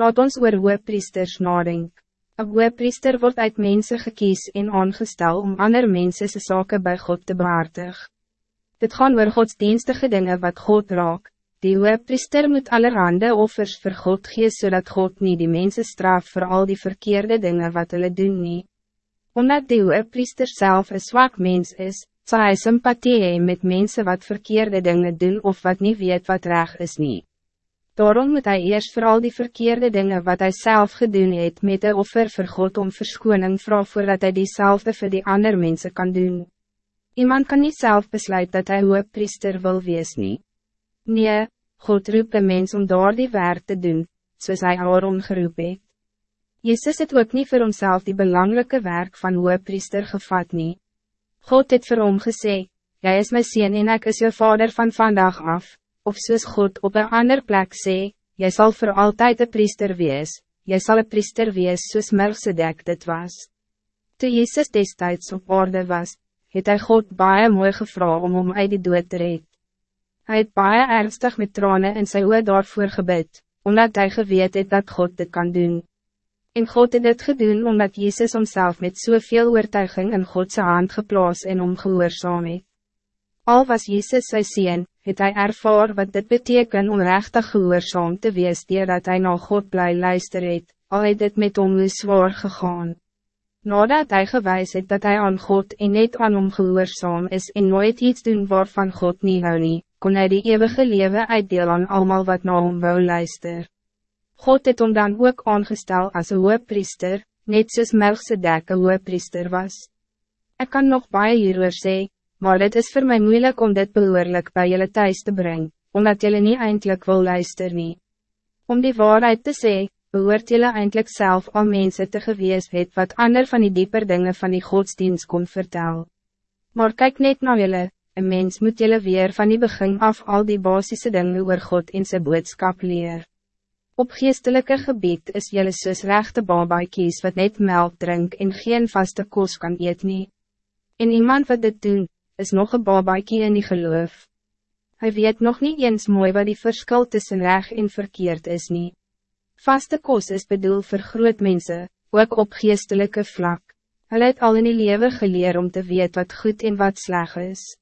Laat ons oor priesters nadenk. Een priester wordt uit mensen gekies en aangestel om ander mensen zijn zaken bij God te behartig. Dit gaan oor godsdienstige dingen wat God raak. Die priester moet allerhande offers voor God gee zodat God niet die mensen straf voor al die verkeerde dingen wat hulle doen nie. Omdat die priester zelf een zwak mens is, zal hij sympathie hee met mensen wat verkeerde dingen doen of wat niet weet wat recht is niet. Daarom moet hij eerst vooral die verkeerde dingen wat hij zelf gedaan heeft met de offer voor God om verschoning vragen voordat hij diezelfde voor die andere mensen kan doen. Iemand kan niet zelf besluiten dat hij hoe priester wil wees nie. Nee, God roep de mens om door die werk te doen, zoals hij Aaron geroep het. Jezus het ook niet voor onszelf die belangrijke werk van hoe priester gevat nie. God het vir hom gesê, Jy is my sien en ek is jou vader van vandaag af, of soos God op een ander plek sê, jy zal voor altijd een priester wees, jy zal een priester wees soos Melchizedek dit was. Toe Jezus destijds op orde was, het hij God baie mooi gevra om om uit die dood te red. Hy het baie ernstig met tranen in sy oor daarvoor gebid, omdat hij geweet het dat God dit kan doen. En God het dit gedoen omdat Jezus homself met soveel oortuiging in Godse hand geplaas en omgehoorzaam het. Al was Jezus sy sien, het hij ervaar wat dit beteken om rechtig gehoorzaam te wees dat hij na God blij luister het, al het dit met hom zwaar gegaan. Nadat hij gewijs het dat hij aan God en net aan hom gehoorzaam is en nooit iets doen waarvan God niet hou nie, kon hij die eeuwige leven uitdeel aan allemaal wat na hom wou luister. God het hom dan ook aangestel als een priester, net soos Melchizedek een priester was. Ik kan nog baie hieroor sê, maar het is voor mij moeilijk om dit behoorlijk bij jullie thuis te brengen, omdat jullie niet eindelijk wil luisteren. Nie. Om die waarheid te zeggen, behoort jullie eindelijk zelf al mensen te gewees het wat ander van die dieper dingen van die godsdienst kon vertellen. Maar kijk net naar jullie, een mens moet jullie weer van die begin af al die basisse dingen oor God in zijn boodschap leer. Op geestelijke gebied is jullie soos rechte babaikies wat net melk drink en geen vaste koos kan eet nie. En iemand wat dit doen, is nog een babaikie in die geloof. Hij weet nog niet eens mooi wat die verschil tussen reg en verkeerd is niet. Vaste kos is bedoel voor groot mensen, ook op geestelijke vlak. Hij het al in die leven geleerd om te weten wat goed en wat sleg is.